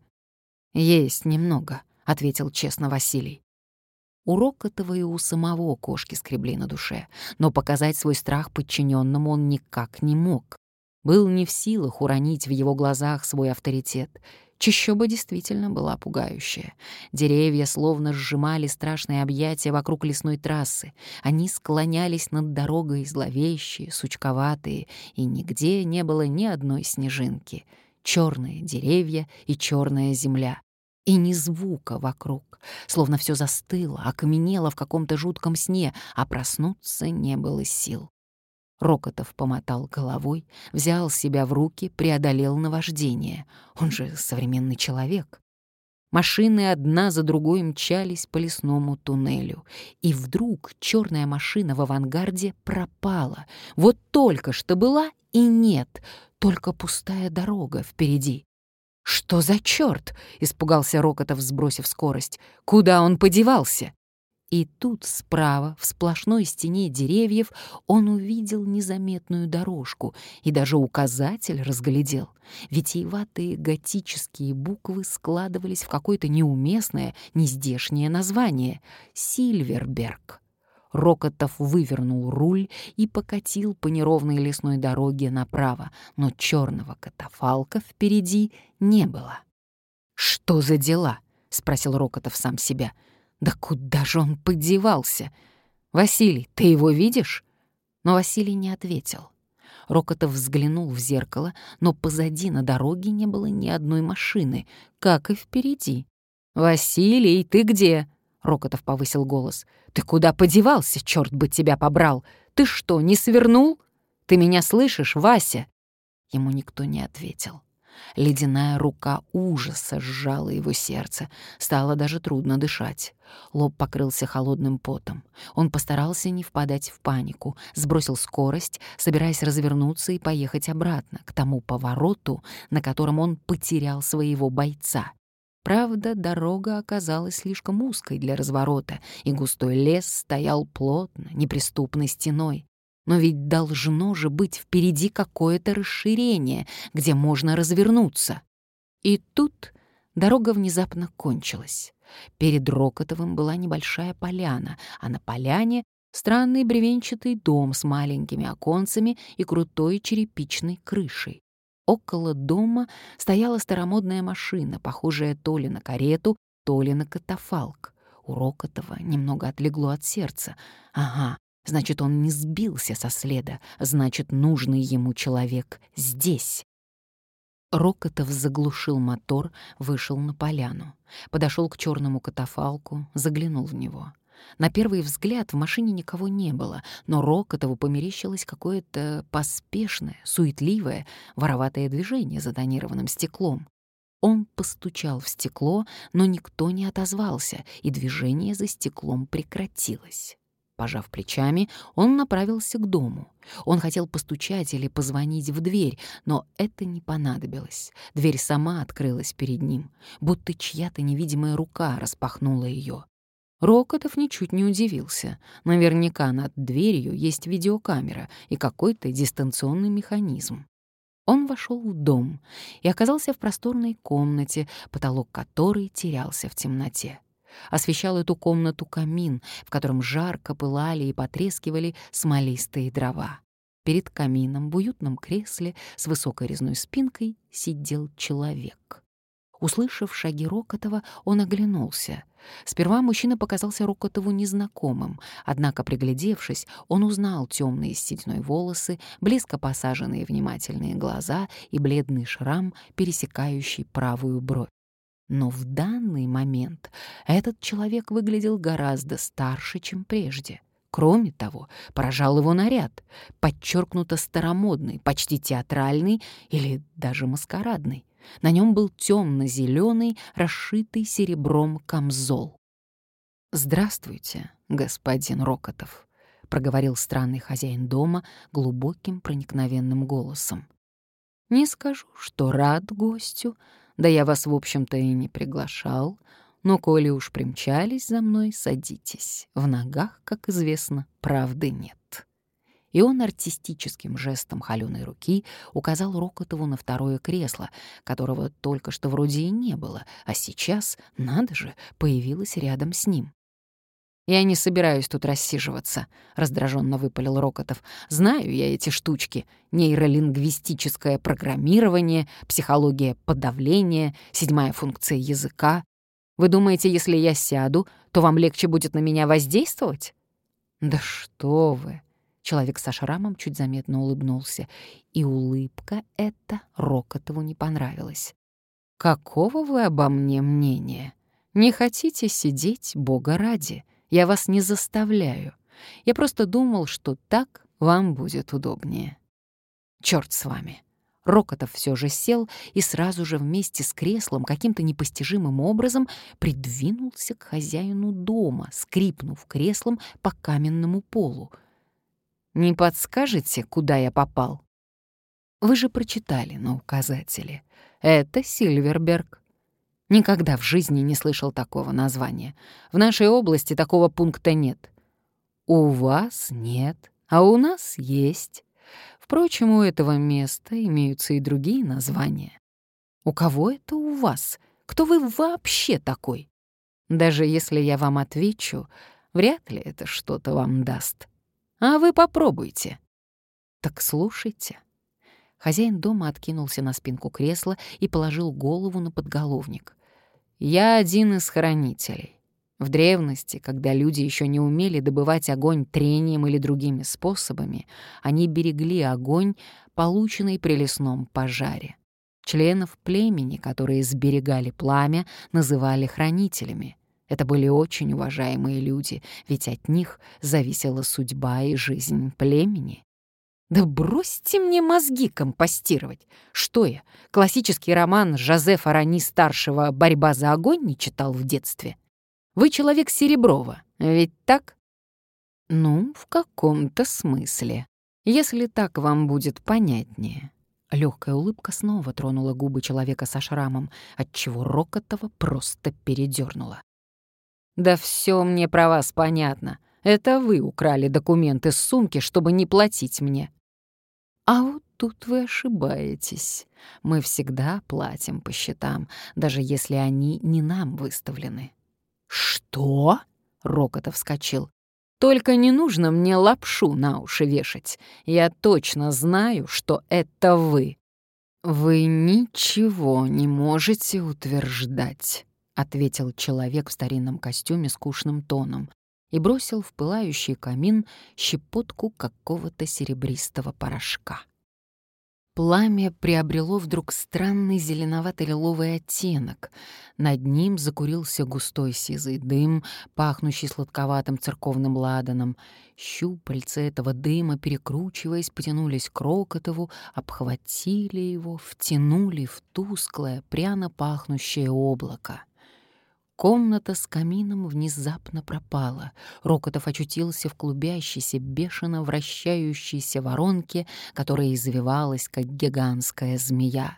«Есть немного», — ответил честно Василий. У Рокотова и у самого кошки скребли на душе, но показать свой страх подчиненному он никак не мог. Был не в силах уронить в его глазах свой авторитет. Чищоба действительно была пугающая. Деревья словно сжимали страшные объятия вокруг лесной трассы. Они склонялись над дорогой зловещие, сучковатые, и нигде не было ни одной снежинки. Черные деревья и черная земля. И ни звука вокруг, словно все застыло, окаменело в каком-то жутком сне, а проснуться не было сил. Рокотов помотал головой, взял себя в руки, преодолел наваждение. Он же современный человек. Машины одна за другой мчались по лесному туннелю. И вдруг черная машина в авангарде пропала. Вот только что была и нет, только пустая дорога впереди. «Что за черт?» — испугался Рокотов, сбросив скорость. «Куда он подевался?» И тут справа, в сплошной стене деревьев, он увидел незаметную дорожку и даже указатель разглядел. Витиеватые готические буквы складывались в какое-то неуместное, нездешнее название — «Сильверберг». Рокотов вывернул руль и покатил по неровной лесной дороге направо, но черного катафалка впереди не было. «Что за дела?» — спросил Рокотов сам себя — да куда же он подевался? «Василий, ты его видишь?» Но Василий не ответил. Рокотов взглянул в зеркало, но позади на дороге не было ни одной машины, как и впереди. «Василий, ты где?» — Рокотов повысил голос. «Ты куда подевался, черт бы тебя побрал? Ты что, не свернул? Ты меня слышишь, Вася?» Ему никто не ответил. Ледяная рука ужаса сжала его сердце. Стало даже трудно дышать. Лоб покрылся холодным потом. Он постарался не впадать в панику, сбросил скорость, собираясь развернуться и поехать обратно, к тому повороту, на котором он потерял своего бойца. Правда, дорога оказалась слишком узкой для разворота, и густой лес стоял плотно, неприступной стеной. Но ведь должно же быть впереди какое-то расширение, где можно развернуться. И тут дорога внезапно кончилась. Перед Рокотовым была небольшая поляна, а на поляне — странный бревенчатый дом с маленькими оконцами и крутой черепичной крышей. Около дома стояла старомодная машина, похожая то ли на карету, то ли на катафалк. У Рокотова немного отлегло от сердца. Ага, Значит, он не сбился со следа, значит, нужный ему человек здесь. Рокотов заглушил мотор, вышел на поляну, подошел к черному катафалку, заглянул в него. На первый взгляд в машине никого не было, но Рокотову померещилось какое-то поспешное, суетливое, вороватое движение за тонированным стеклом. Он постучал в стекло, но никто не отозвался, и движение за стеклом прекратилось. Пожав плечами, он направился к дому. Он хотел постучать или позвонить в дверь, но это не понадобилось. Дверь сама открылась перед ним, будто чья-то невидимая рука распахнула ее. Рокотов ничуть не удивился. Наверняка над дверью есть видеокамера и какой-то дистанционный механизм. Он вошел в дом и оказался в просторной комнате, потолок которой терялся в темноте. Освещал эту комнату камин, в котором жарко пылали и потрескивали смолистые дрова. Перед камином в уютном кресле с высокой резной спинкой сидел человек. Услышав шаги Рокотова, он оглянулся. Сперва мужчина показался Рокотову незнакомым, однако, приглядевшись, он узнал темные седьной волосы, близко посаженные внимательные глаза и бледный шрам, пересекающий правую бровь. Но в данный момент этот человек выглядел гораздо старше, чем прежде. Кроме того, поражал его наряд, подчеркнуто старомодный, почти театральный или даже маскарадный. На нем был темно-зеленый, расшитый серебром камзол. «Здравствуйте, господин Рокотов», — проговорил странный хозяин дома глубоким проникновенным голосом. «Не скажу, что рад гостю, да я вас, в общем-то, и не приглашал. Но коли уж примчались за мной, садитесь. В ногах, как известно, правды нет». И он артистическим жестом холеной руки указал Рокотову на второе кресло, которого только что вроде и не было, а сейчас, надо же, появилось рядом с ним. «Я не собираюсь тут рассиживаться», — раздраженно выпалил Рокотов. «Знаю я эти штучки. Нейролингвистическое программирование, психология подавления, седьмая функция языка. Вы думаете, если я сяду, то вам легче будет на меня воздействовать?» «Да что вы!» Человек со шрамом чуть заметно улыбнулся, и улыбка эта Рокотову не понравилась. «Какого вы обо мне мнения? Не хотите сидеть, Бога ради?» Я вас не заставляю. Я просто думал, что так вам будет удобнее. Черт с вами. Рокотов все же сел и сразу же вместе с креслом каким-то непостижимым образом придвинулся к хозяину дома, скрипнув креслом по каменному полу. «Не подскажете, куда я попал?» «Вы же прочитали на указателе. Это Сильверберг». Никогда в жизни не слышал такого названия. В нашей области такого пункта нет. У вас нет, а у нас есть. Впрочем, у этого места имеются и другие названия. У кого это у вас? Кто вы вообще такой? Даже если я вам отвечу, вряд ли это что-то вам даст. А вы попробуйте. Так слушайте. Хозяин дома откинулся на спинку кресла и положил голову на подголовник. Я один из хранителей. В древности, когда люди еще не умели добывать огонь трением или другими способами, они берегли огонь, полученный при лесном пожаре. Членов племени, которые сберегали пламя, называли хранителями. Это были очень уважаемые люди, ведь от них зависела судьба и жизнь племени. Да бросьте мне мозги компостировать. Что я, классический роман Жозефа Рани-старшего «Борьба за огонь» не читал в детстве? Вы человек Сереброва, ведь так? Ну, в каком-то смысле. Если так вам будет понятнее. Легкая улыбка снова тронула губы человека со шрамом, отчего Рокотова просто передернула. «Да все мне про вас понятно. Это вы украли документы с сумки, чтобы не платить мне». «А вот тут вы ошибаетесь. Мы всегда платим по счетам, даже если они не нам выставлены. «Что?» — Рокотов вскочил. «Только не нужно мне лапшу на уши вешать. Я точно знаю, что это вы». «Вы ничего не можете утверждать», — ответил человек в старинном костюме скучным тоном и бросил в пылающий камин щепотку какого-то серебристого порошка. Пламя приобрело вдруг странный зеленовато-лиловый оттенок. Над ним закурился густой сизый дым, пахнущий сладковатым церковным ладаном. Щупальца этого дыма, перекручиваясь, потянулись к Рокотову, обхватили его, втянули в тусклое, пряно пахнущее облако. Комната с камином внезапно пропала. Рокотов очутился в клубящейся, бешено вращающейся воронке, которая извивалась, как гигантская змея.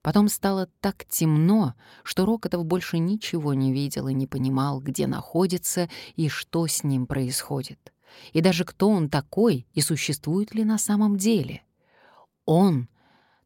Потом стало так темно, что Рокотов больше ничего не видел и не понимал, где находится и что с ним происходит. И даже кто он такой и существует ли на самом деле. Он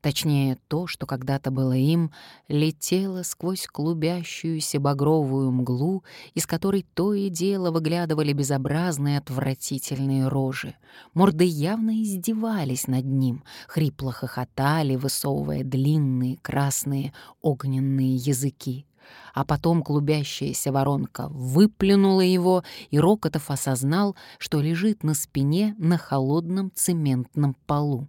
точнее то, что когда-то было им, летело сквозь клубящуюся багровую мглу, из которой то и дело выглядывали безобразные отвратительные рожи. Морды явно издевались над ним, хрипло хохотали, высовывая длинные красные огненные языки. А потом клубящаяся воронка выплюнула его, и Рокотов осознал, что лежит на спине на холодном цементном полу.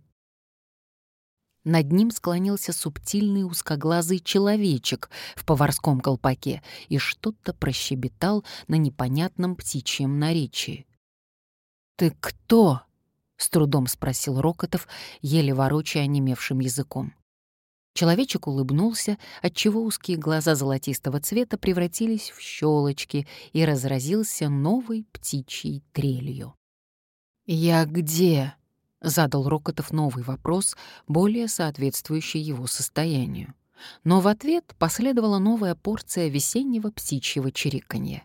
Над ним склонился субтильный узкоглазый человечек в поварском колпаке и что-то прощебетал на непонятном птичьем наречии. «Ты кто?» — с трудом спросил Рокотов, еле ворочая онемевшим языком. Человечек улыбнулся, отчего узкие глаза золотистого цвета превратились в щелочки и разразился новой птичьей трелью. «Я где?» Задал Рокотов новый вопрос, более соответствующий его состоянию. Но в ответ последовала новая порция весеннего птичьего чириканья.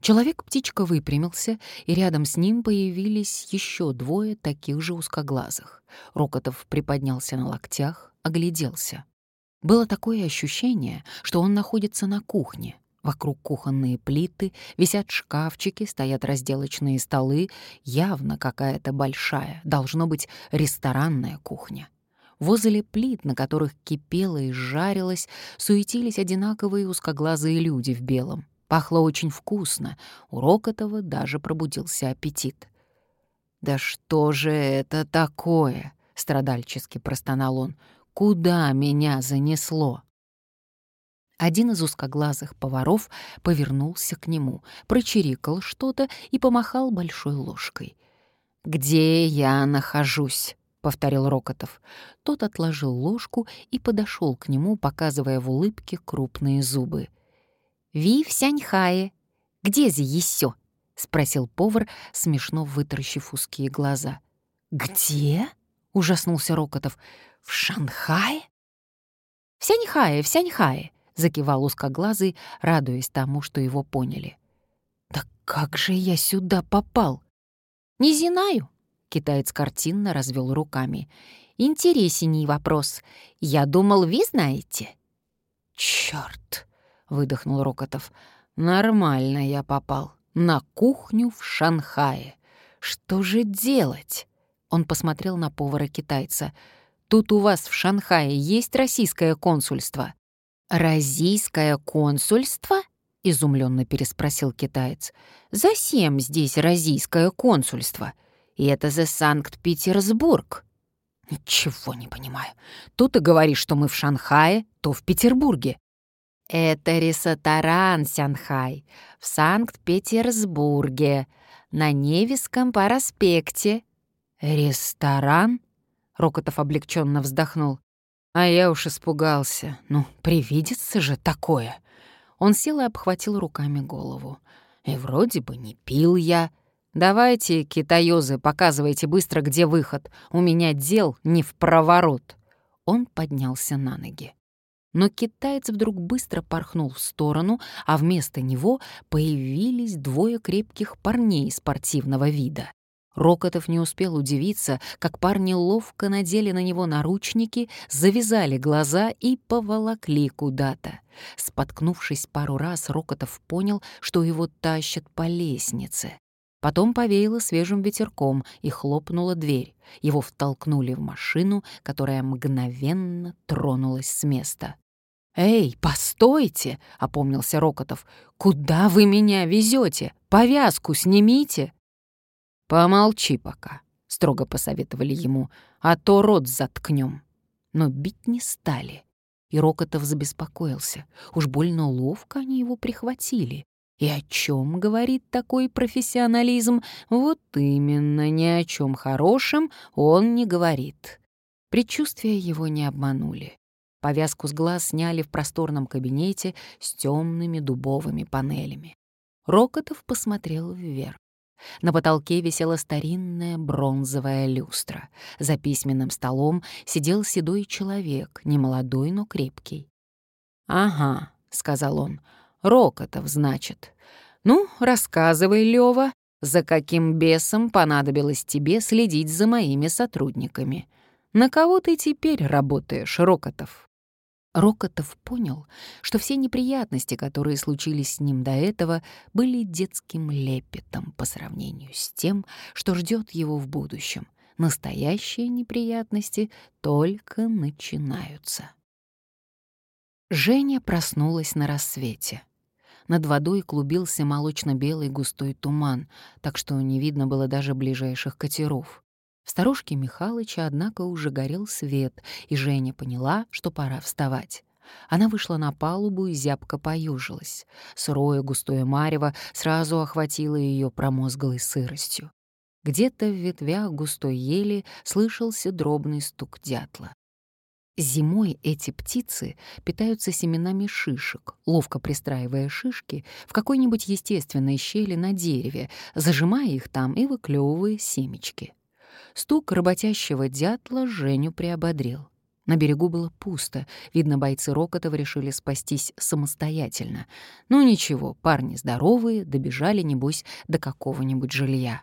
Человек-птичка выпрямился, и рядом с ним появились еще двое таких же узкоглазых. Рокотов приподнялся на локтях, огляделся. Было такое ощущение, что он находится на кухне, Вокруг кухонные плиты, висят шкафчики, стоят разделочные столы. Явно какая-то большая, должно быть, ресторанная кухня. Возле плит, на которых кипело и жарилось, суетились одинаковые узкоглазые люди в белом. Пахло очень вкусно. У Рокотова даже пробудился аппетит. «Да что же это такое?» — страдальчески простонал он. «Куда меня занесло?» Один из узкоглазых поваров повернулся к нему, прочирикал что-то и помахал большой ложкой. «Где я нахожусь?» — повторил Рокотов. Тот отложил ложку и подошел к нему, показывая в улыбке крупные зубы. «Ви в Сяньхае. Где зи еще?» — спросил повар, смешно вытаращив узкие глаза. «Где?» — ужаснулся Рокотов. «В Шанхае?» «В Сяньхае, в Сяньхае», — закивал узкоглазый, радуясь тому, что его поняли. «Да как же я сюда попал?» «Не знаю», Китаец картинно развел руками. «Интересней вопрос. Я думал, вы знаете». «Чёрт!» — выдохнул Рокотов. «Нормально я попал. На кухню в Шанхае. Что же делать?» Он посмотрел на повара-китайца. «Тут у вас в Шанхае есть российское консульство?» «Российское консульство?» — изумленно переспросил китаец. «Засем здесь российское консульство?» И это за Санкт-Петербург. Ничего не понимаю. То ты говоришь, что мы в Шанхае, то в Петербурге. Это ресторан Сянхай в Санкт-Петербурге на Невиском проспекте. Ресторан? Рокотов облегченно вздохнул. А я уж испугался. Ну, привидится же такое. Он сел и обхватил руками голову. И вроде бы не пил я, «Давайте, китаёзы, показывайте быстро, где выход. У меня дел не в проворот». Он поднялся на ноги. Но китаец вдруг быстро порхнул в сторону, а вместо него появились двое крепких парней спортивного вида. Рокотов не успел удивиться, как парни ловко надели на него наручники, завязали глаза и поволокли куда-то. Споткнувшись пару раз, Рокотов понял, что его тащат по лестнице. Потом повеяло свежим ветерком и хлопнула дверь. Его втолкнули в машину, которая мгновенно тронулась с места. «Эй, постойте!» — опомнился Рокотов. «Куда вы меня везете? Повязку снимите!» «Помолчи пока», — строго посоветовали ему, «а то рот заткнем». Но бить не стали. И Рокотов забеспокоился. Уж больно ловко они его прихватили. И о чем говорит такой профессионализм? Вот именно, ни о чем хорошем он не говорит. Предчувствия его не обманули. Повязку с глаз сняли в просторном кабинете с темными дубовыми панелями. Рокотов посмотрел вверх. На потолке висела старинная бронзовая люстра. За письменным столом сидел седой человек, немолодой, но крепкий. «Ага», — сказал он, — Рокотов, значит. Ну, рассказывай, Лёва, за каким бесом понадобилось тебе следить за моими сотрудниками? На кого ты теперь работаешь, Рокотов?» Рокотов понял, что все неприятности, которые случились с ним до этого, были детским лепетом по сравнению с тем, что ждет его в будущем. Настоящие неприятности только начинаются. Женя проснулась на рассвете. Над водой клубился молочно-белый густой туман, так что не видно было даже ближайших катеров. В сторожке Михалыча, однако, уже горел свет, и Женя поняла, что пора вставать. Она вышла на палубу и зябко поюжилась. Сырое густое марево сразу охватило ее промозглой сыростью. Где-то в ветвях густой ели слышался дробный стук дятла. Зимой эти птицы питаются семенами шишек, ловко пристраивая шишки в какой-нибудь естественной щели на дереве, зажимая их там и выклевывая семечки. Стук работящего дятла Женю приободрил. На берегу было пусто, видно, бойцы Рокотова решили спастись самостоятельно. Ну ничего, парни здоровые, добежали, небось, до какого-нибудь жилья.